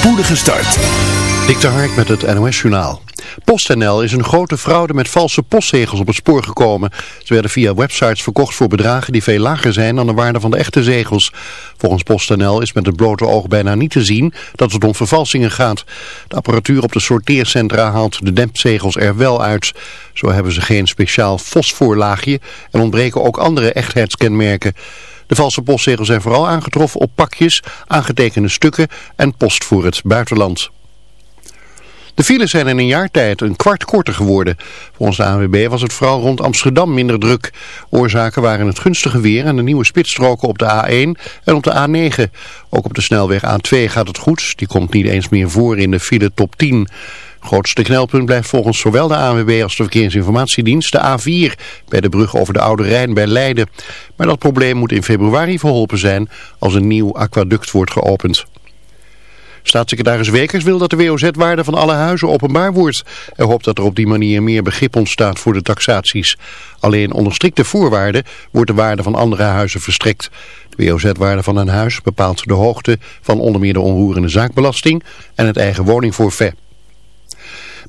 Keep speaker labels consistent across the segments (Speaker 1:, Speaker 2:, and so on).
Speaker 1: spoedige start.
Speaker 2: Dik Hark met het NOS Journaal. PostNL is een grote fraude met valse postzegels op het spoor gekomen. Ze werden via websites verkocht voor bedragen die veel lager zijn dan de waarde van de echte zegels. Volgens PostNL is met het blote oog bijna niet te zien dat het om vervalsingen gaat. De apparatuur op de sorteercentra haalt de dempzegels er wel uit. Zo hebben ze geen speciaal fosforlaagje en ontbreken ook andere echtheidskenmerken. De valse postzegels zijn vooral aangetroffen op pakjes, aangetekende stukken en post voor het buitenland. De files zijn in een jaar tijd een kwart korter geworden. Volgens de ANWB was het vooral rond Amsterdam minder druk. Oorzaken waren het gunstige weer en de nieuwe spitsstroken op de A1 en op de A9. Ook op de snelweg A2 gaat het goed. Die komt niet eens meer voor in de file top 10. Grootste knelpunt blijft volgens zowel de ANWB als de Verkeersinformatiedienst de A4 bij de brug over de Oude Rijn bij Leiden. Maar dat probleem moet in februari verholpen zijn als een nieuw aquaduct wordt geopend. Staatssecretaris Wekers wil dat de WOZ-waarde van alle huizen openbaar wordt. Hij hoopt dat er op die manier meer begrip ontstaat voor de taxaties. Alleen onder strikte voorwaarden wordt de waarde van andere huizen verstrekt. De WOZ-waarde van een huis bepaalt de hoogte van onder meer de onroerende zaakbelasting en het eigen woningforfait.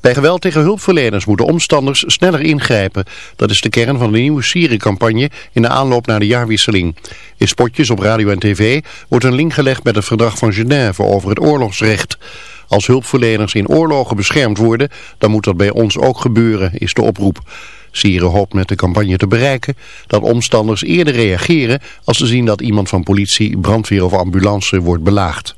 Speaker 2: Bij geweld tegen hulpverleners moeten omstanders sneller ingrijpen. Dat is de kern van de nieuwe Syrië-campagne in de aanloop naar de jaarwisseling. In spotjes op radio en tv wordt een link gelegd met het verdrag van Genève over het oorlogsrecht. Als hulpverleners in oorlogen beschermd worden, dan moet dat bij ons ook gebeuren, is de oproep. Syrië hoopt met de campagne te bereiken dat omstanders eerder reageren als ze zien dat iemand van politie, brandweer of ambulance wordt belaagd.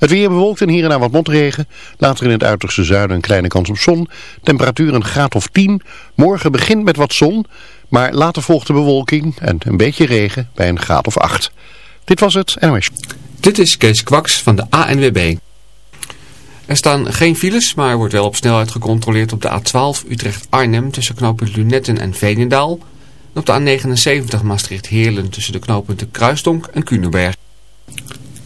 Speaker 2: Het weer bewolkt en hier en daar wat motregen. Later in het uiterste zuiden een kleine kans op zon. Temperatuur een graad of 10. Morgen begint met wat zon. Maar later volgt de bewolking en een beetje regen bij een graad of 8. Dit was het NOS.
Speaker 3: Dit is Kees Kwaks van de ANWB. Er staan geen files, maar er wordt wel op snelheid gecontroleerd op de A12 Utrecht-Arnhem tussen knooppunt Lunetten en Veenendaal. En op de A79 Maastricht-Heerlen tussen de knooppunten Kruisdonk en Kunenberg.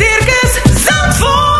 Speaker 4: Circus Zandvoort.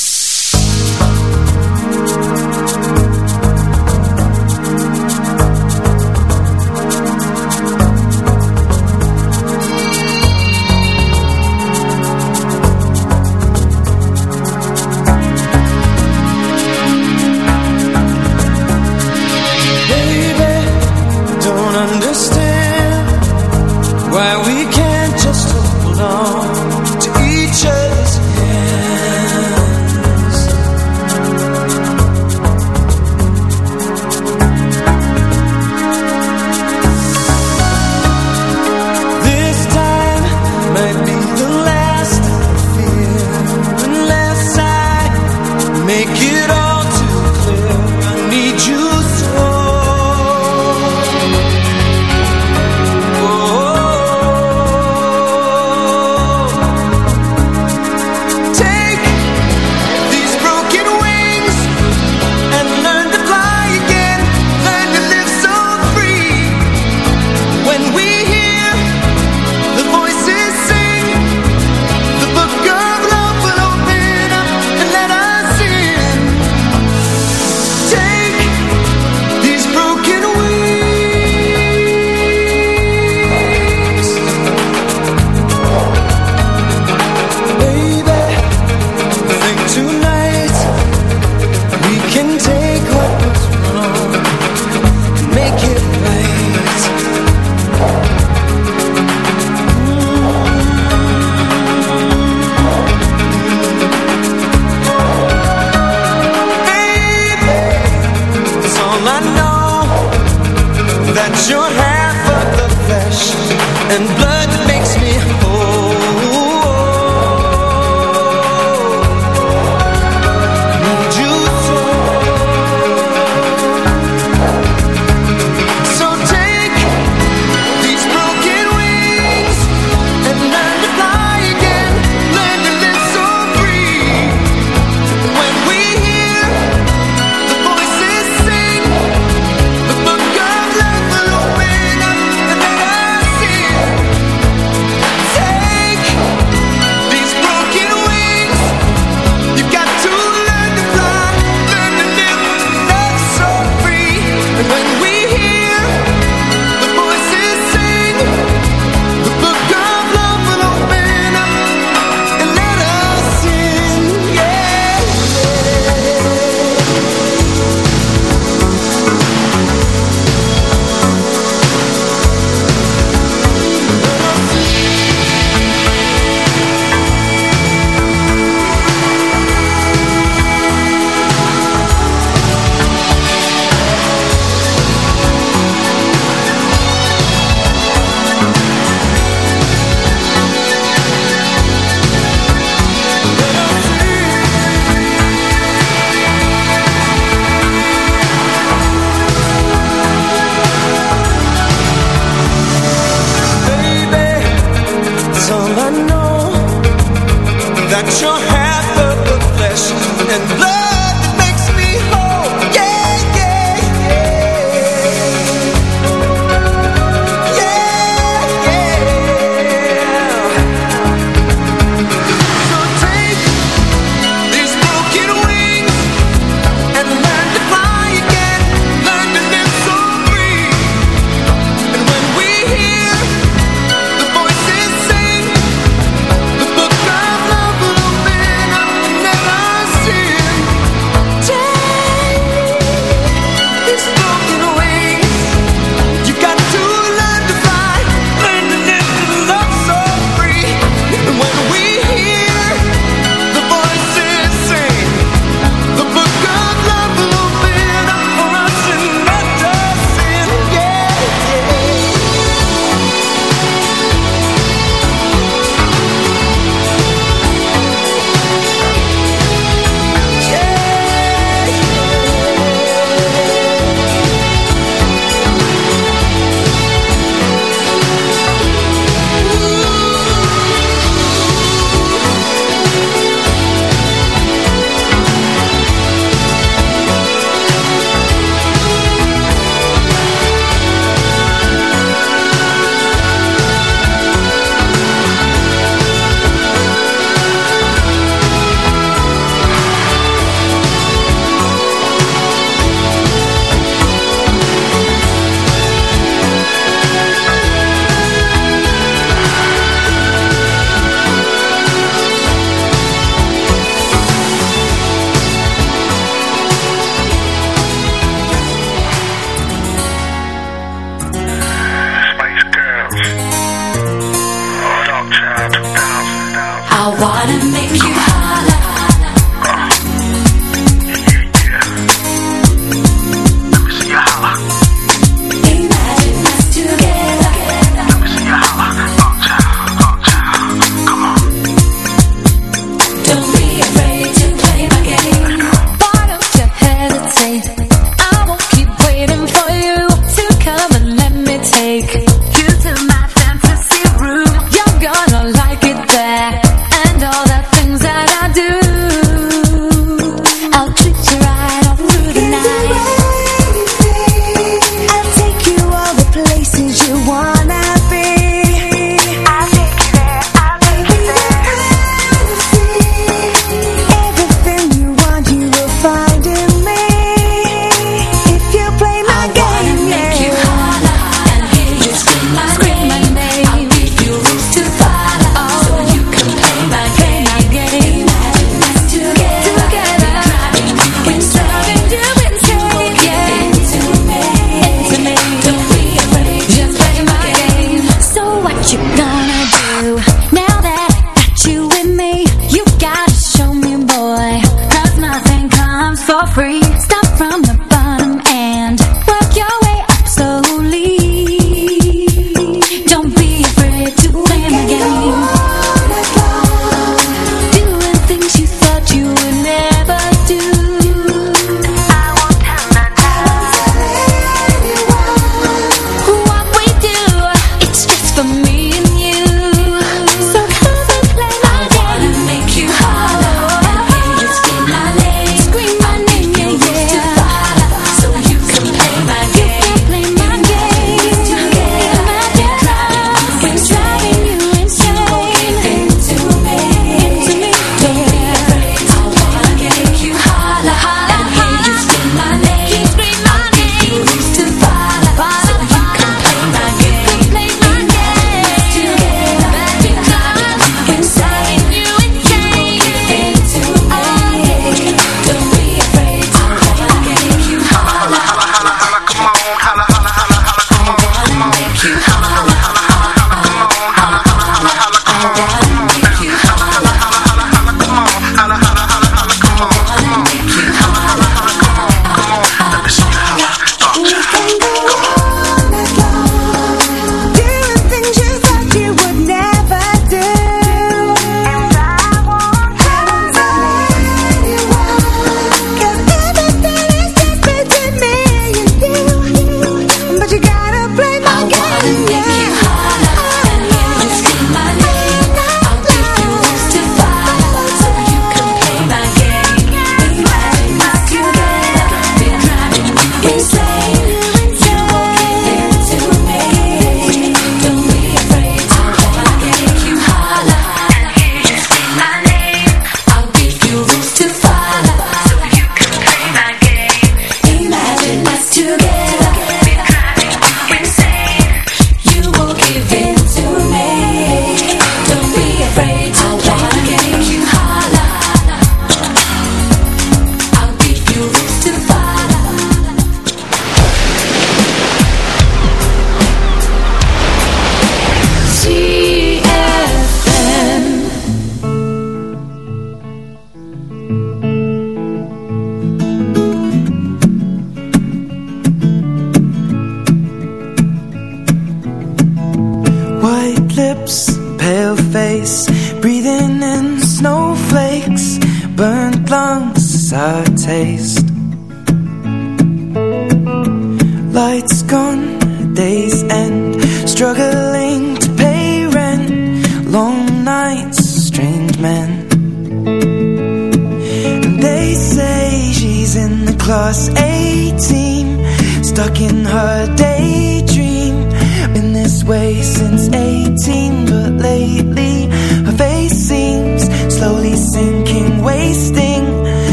Speaker 5: that
Speaker 6: your hand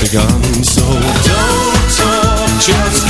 Speaker 7: begun. So don't talk, just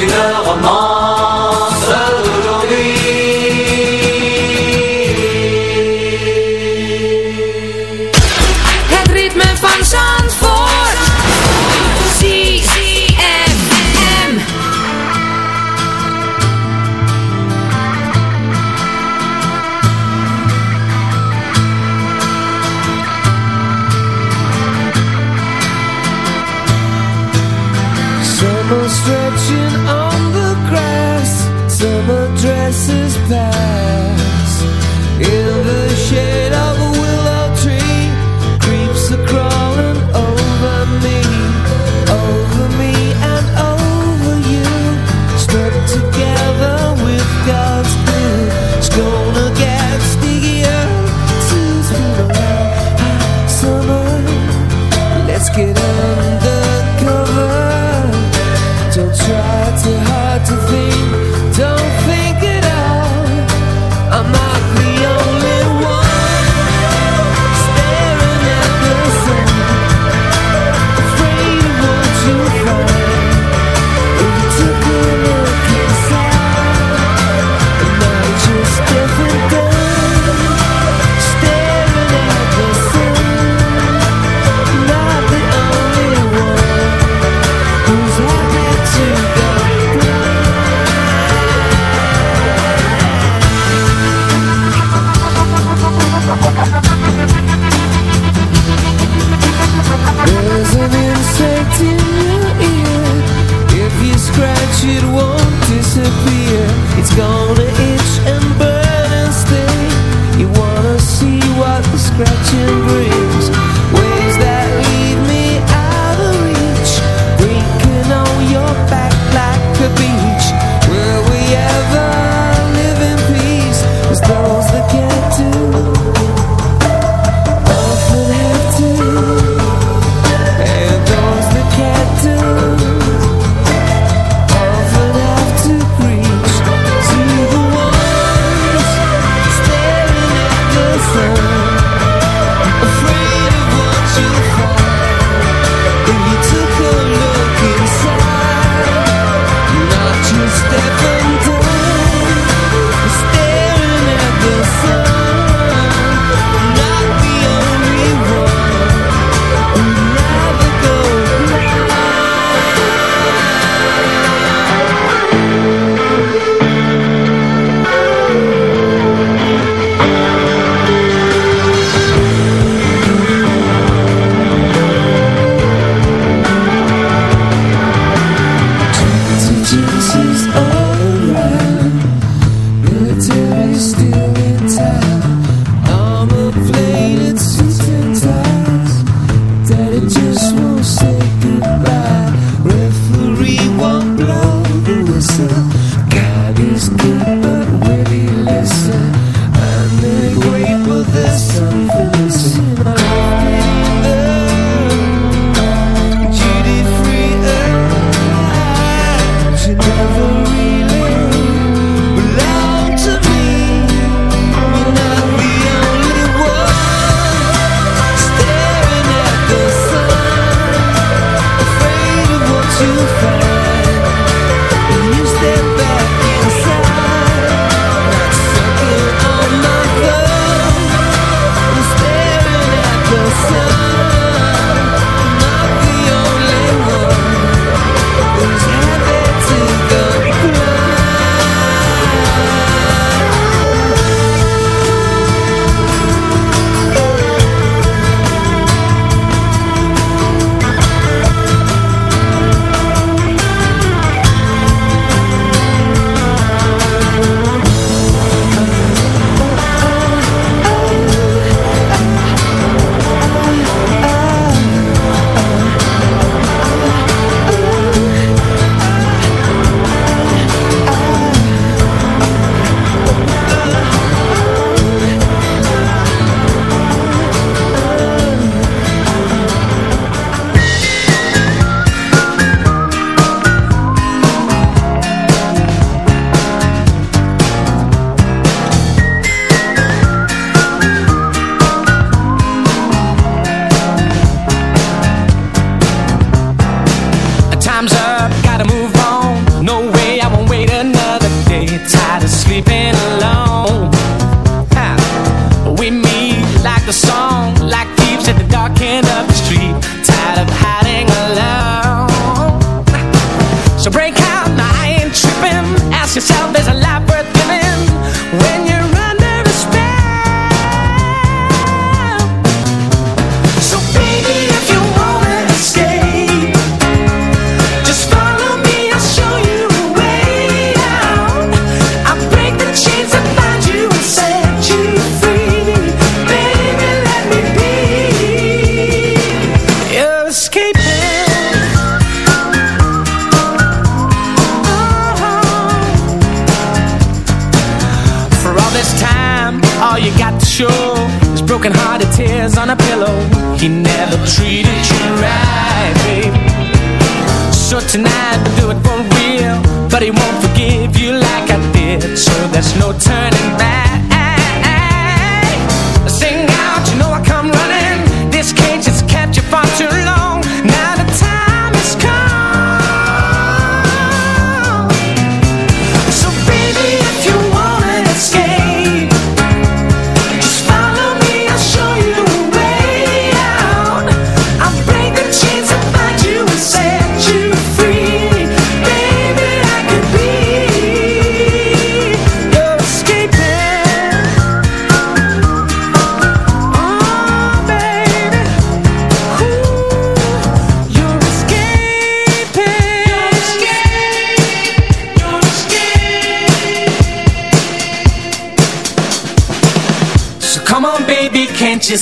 Speaker 8: you know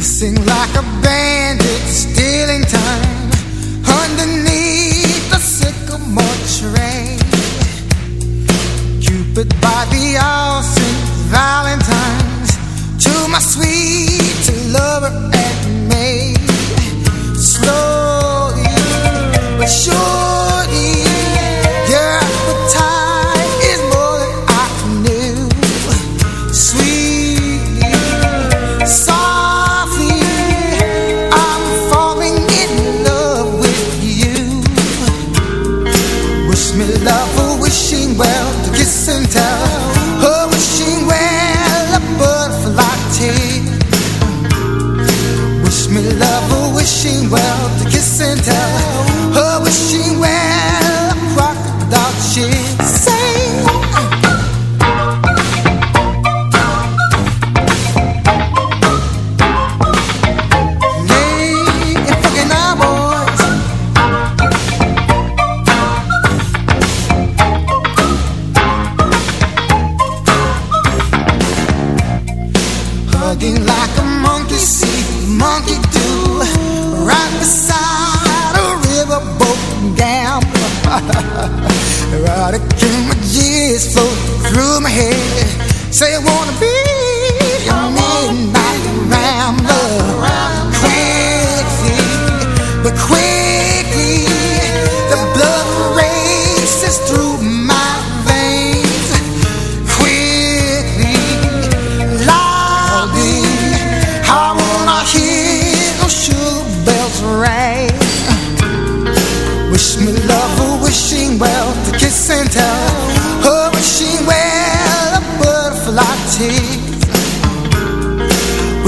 Speaker 9: Racing like a bandit, stealing time Underneath the sycamore tree. Cupid by the Valentine's To my sweet lover and Slowly but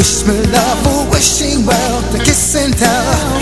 Speaker 9: Wish me love for wishing well, the kiss and tell.